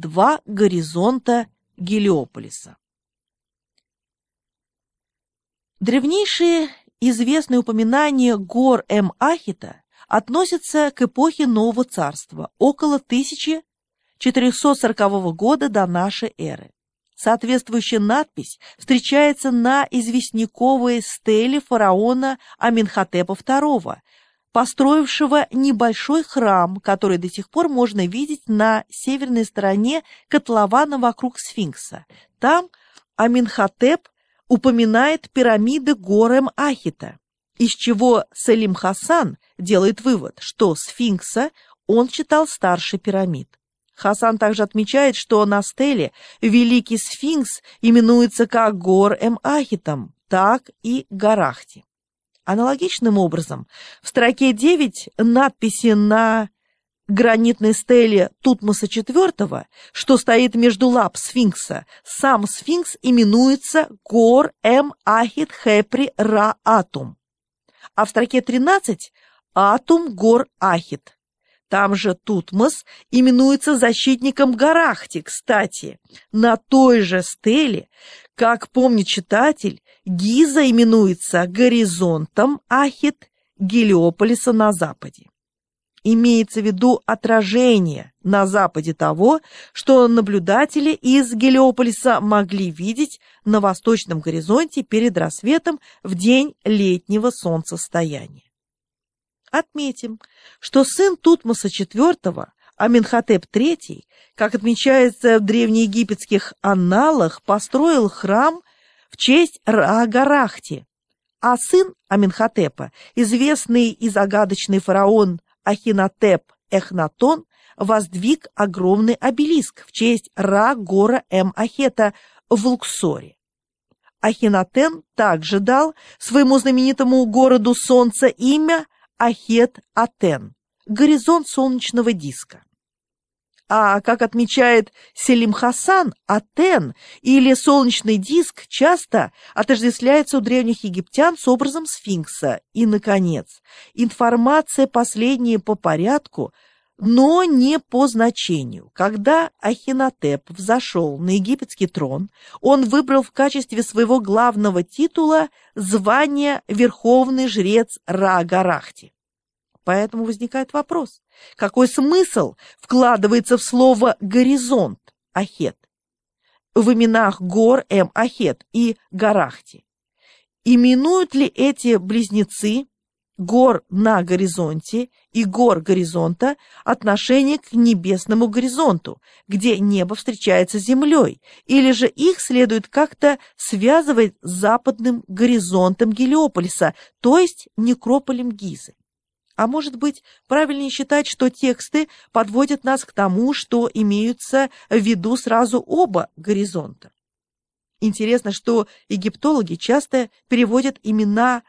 два горизонта Гелиополиса. Древнейшие известные упоминания гор М-Ахита относятся к эпохе Нового Царства, около 1440 года до нашей эры. Соответствующая надпись встречается на известняковой стеле фараона Аминхотепа II, построившего небольшой храм, который до сих пор можно видеть на северной стороне котлована вокруг сфинкса. Там Аминхотеп упоминает пирамиды горем Ахита, из чего Салим Хасан делает вывод, что сфинкса он считал старше пирамид. Хасан также отмечает, что на стеле Великий Сфинкс именуется как Гор-Эм-Ахитом, так и Гарахти. Аналогичным образом, в строке 9 надписи на гранитной стеле Тутмоса IV, что стоит между лап сфинкса, сам сфинкс именуется Гор-Эм-Ахит-Хепри-Ра-Атум. А в строке 13 Атум-Гор-Ахит. Там же Тутмос именуется защитником Гарахти, кстати, на той же стеле, как помнит читатель, Гиза именуется горизонтом Ахит Гелиополиса на западе. Имеется в виду отражение на западе того, что наблюдатели из Гелиополиса могли видеть на восточном горизонте перед рассветом в день летнего солнцестояния. Отметим, что сын Тутмоса IV, Аминхотеп III, как отмечается в древнеегипетских анналах, построил храм в честь Ра-Гарахти, а сын Аминхотепа, известный и загадочный фараон Ахинотеп Эхнатон, воздвиг огромный обелиск в честь Ра-Гора М-Ахета в Луксоре. Ахинатен также дал своему знаменитому городу солнца имя Ахет-Атен, горизонт солнечного диска. А, как отмечает Селим Хасан, Атен или солнечный диск часто отождествляется у древних египтян с образом сфинкса. И, наконец, информация последняя по порядку, но не по значению. Когда Ахинотеп взошел на египетский трон, он выбрал в качестве своего главного титула звание Верховный жрец Ра-Гарахти. Поэтому возникает вопрос, какой смысл вкладывается в слово «горизонт» Ахет в именах гор М. Ахет и Гарахти? Именуют ли эти близнецы гор на горизонте и гор горизонта отношение к небесному горизонту, где небо встречается с землей, или же их следует как-то связывать с западным горизонтом Гелиополиса, то есть некрополем Гизы. А может быть, правильнее считать, что тексты подводят нас к тому, что имеются в виду сразу оба горизонта. Интересно, что египтологи часто переводят имена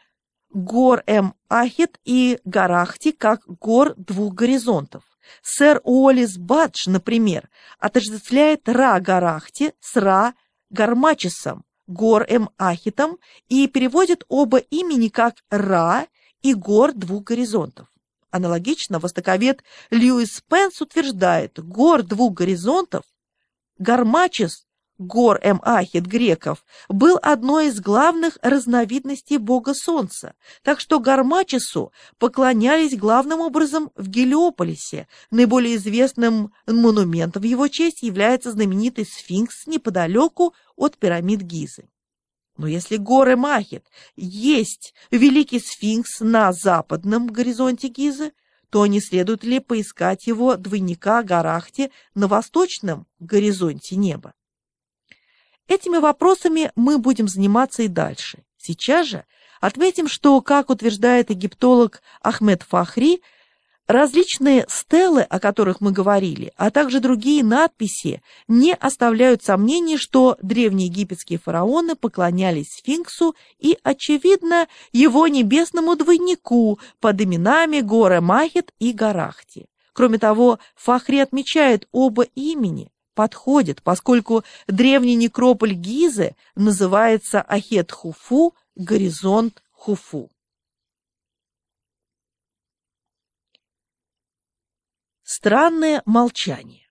гор М-Ахет и Гарахти как гор двух горизонтов. Сэр Уоллес Бадж, например, отождествляет Ра-Гарахти с Ра-Гармачесом, гор М-Ахитом, и переводит оба имени как Ра и гор двух горизонтов. Аналогично востоковед Льюис Пенс утверждает, гор двух горизонтов, Гармачес, гор М-Ахит греков, был одной из главных разновидностей бога солнца, так что Гармачесу поклонялись главным образом в Гелиополисе. Наиболее известным монументом в его честь является знаменитый сфинкс неподалеку от пирамид Гизы. Но если горы Махет есть великий сфинкс на западном горизонте Гизы, то не следует ли поискать его двойника Гарахти на восточном горизонте неба? Этими вопросами мы будем заниматься и дальше. Сейчас же отметим, что, как утверждает египтолог Ахмед Фахри, Различные стелы, о которых мы говорили, а также другие надписи не оставляют сомнений, что древние египетские фараоны поклонялись сфинксу и, очевидно, его небесному двойнику под именами Гора Махет и Гарахти. Кроме того, Фахри отмечает оба имени, подходят, поскольку древний некрополь Гизы называется Ахет-Хуфу, горизонт Хуфу. Странное молчание.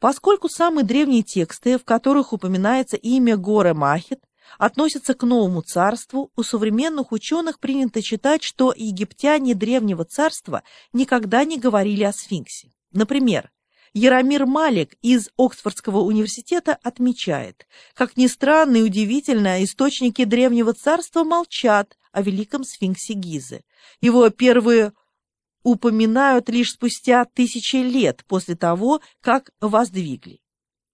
Поскольку самые древние тексты, в которых упоминается имя Горы Махет, относятся к новому царству, у современных ученых принято считать, что египтяне древнего царства никогда не говорили о сфинксе. Например, Яромир Малик из Оксфордского университета отмечает, как ни странно и удивительно, источники древнего царства молчат о великом сфинксе Гизы. Его первые упоминают лишь спустя тысячи лет после того, как воздвигли.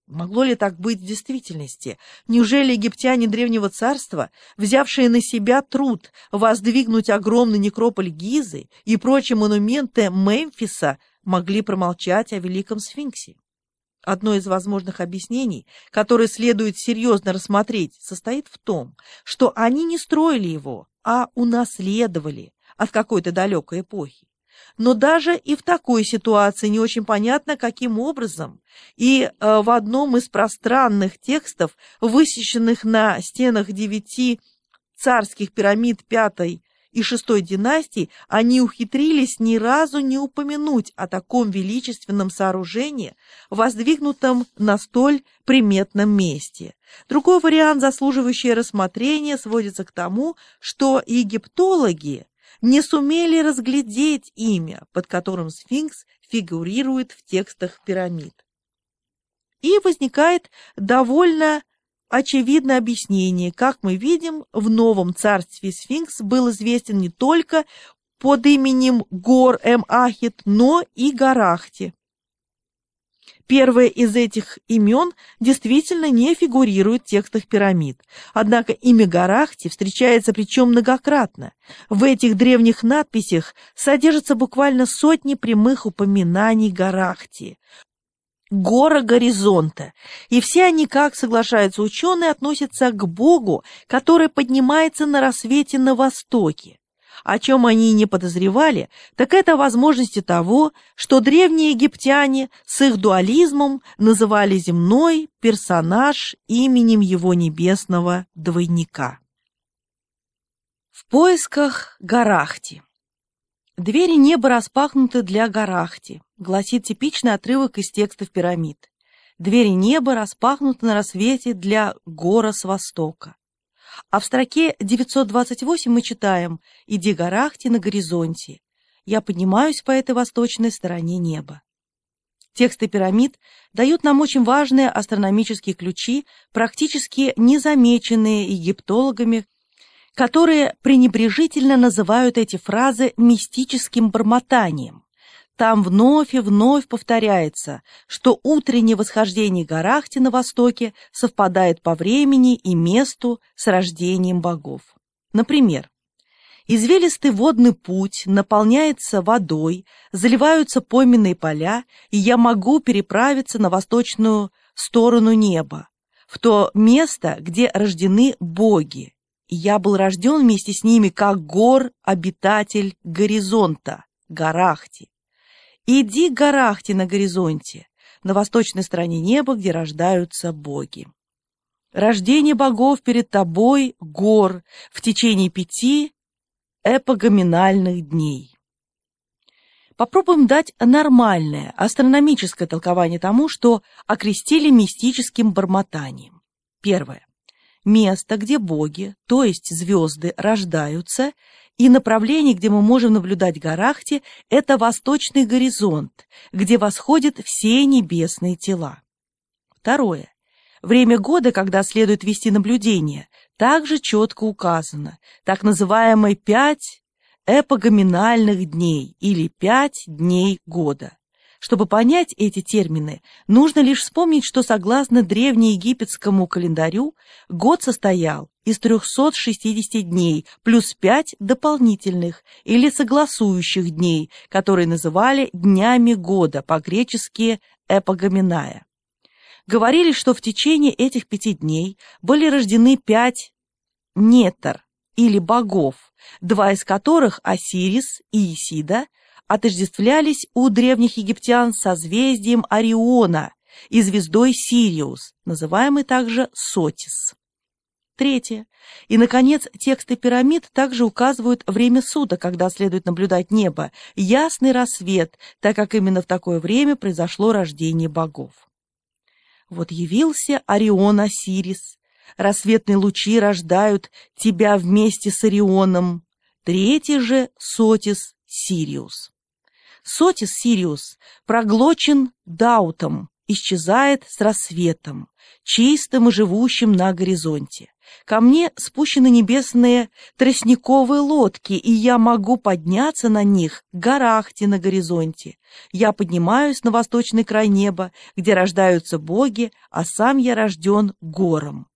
Могло ли так быть в действительности? Неужели египтяне Древнего Царства, взявшие на себя труд воздвигнуть огромный некрополь Гизы и прочие монументы Мемфиса, могли промолчать о Великом Сфинксе? Одно из возможных объяснений, которое следует серьезно рассмотреть, состоит в том, что они не строили его, а унаследовали от какой-то далекой эпохи. Но даже и в такой ситуации не очень понятно, каким образом. И э, в одном из пространных текстов, высеченных на стенах девяти царских пирамид пятой и шестой династий, они ухитрились ни разу не упомянуть о таком величественном сооружении, воздвигнутом на столь приметном месте. Другой вариант, заслуживающий рассмотрения, сводится к тому, что египтологи не сумели разглядеть имя, под которым сфинкс фигурирует в текстах пирамид. И возникает довольно очевидное объяснение. Как мы видим, в новом царстве сфинкс был известен не только под именем Гор-Эм-Ахит, но и Гарахти. Первое из этих имен действительно не фигурирует в текстах пирамид. Однако имя Гарахти встречается причем многократно. В этих древних надписях содержатся буквально сотни прямых упоминаний Гарахти. Гора горизонта, и все они, как соглашаются ученые, относятся к Богу, который поднимается на рассвете на востоке. О чем они не подозревали, так это возможности того, что древние египтяне с их дуализмом называли земной персонаж именем его небесного двойника. В поисках Гарахти Двери неба распахнуты для Гарахти, гласит типичный отрывок из текстов пирамид. Двери неба распахнуты на рассвете для гора с востока. А в строке 928 мы читаем «Иди горахти на горизонте». Я поднимаюсь по этой восточной стороне неба. Тексты пирамид дают нам очень важные астрономические ключи, практически незамеченные египтологами, которые пренебрежительно называют эти фразы мистическим бормотанием. Там вновь и вновь повторяется, что утреннее восхождение Гарахти на востоке совпадает по времени и месту с рождением богов. Например, извилистый водный путь наполняется водой, заливаются пойменные поля, и я могу переправиться на восточную сторону неба, в то место, где рождены боги. И я был рожден вместе с ними, как гор, обитатель горизонта, Гарахти. Иди горахти на горизонте, на восточной стороне неба, где рождаются боги. Рождение богов перед тобой — гор в течение пяти эпогоминальных дней. Попробуем дать нормальное астрономическое толкование тому, что окрестили мистическим бормотанием. Первое. Место, где боги, то есть звезды, рождаются и направление, где мы можем наблюдать Гарахти, это восточный горизонт, где восходят все небесные тела. Второе. Время года, когда следует вести наблюдение, также четко указано, так называемые пять эпогоминальных дней или пять дней года. Чтобы понять эти термины, нужно лишь вспомнить, что согласно древнеегипетскому календарю год состоял из 360 дней плюс 5 дополнительных или согласующих дней, которые называли днями года, по-гречески «эпогоминая». Говорили, что в течение этих пяти дней были рождены пять нетер или богов, два из которых, Осирис и Исида, отождествлялись у древних египтян созвездием Ориона и звездой Сириус, называемой также Сотис. Третье. И, наконец, тексты пирамид также указывают время суток, когда следует наблюдать небо, ясный рассвет, так как именно в такое время произошло рождение богов. Вот явился Орион Осирис. Рассветные лучи рождают тебя вместе с Орионом. Третий же Сотис Сириус. Сотис Сириус проглочен Даутом, исчезает с рассветом, чистым и живущим на горизонте. Ко мне спущены небесные тростниковые лодки, и я могу подняться на них к горахте на горизонте. Я поднимаюсь на восточный край неба, где рождаются боги, а сам я рожден гором.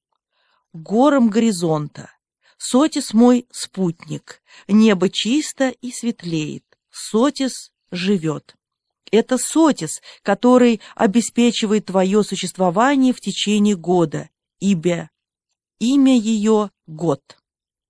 Гором горизонта. Сотис мой спутник. Небо чисто и светлеет. Сотис живет. Это Сотис, который обеспечивает твое существование в течение года, ибо имя ее — год.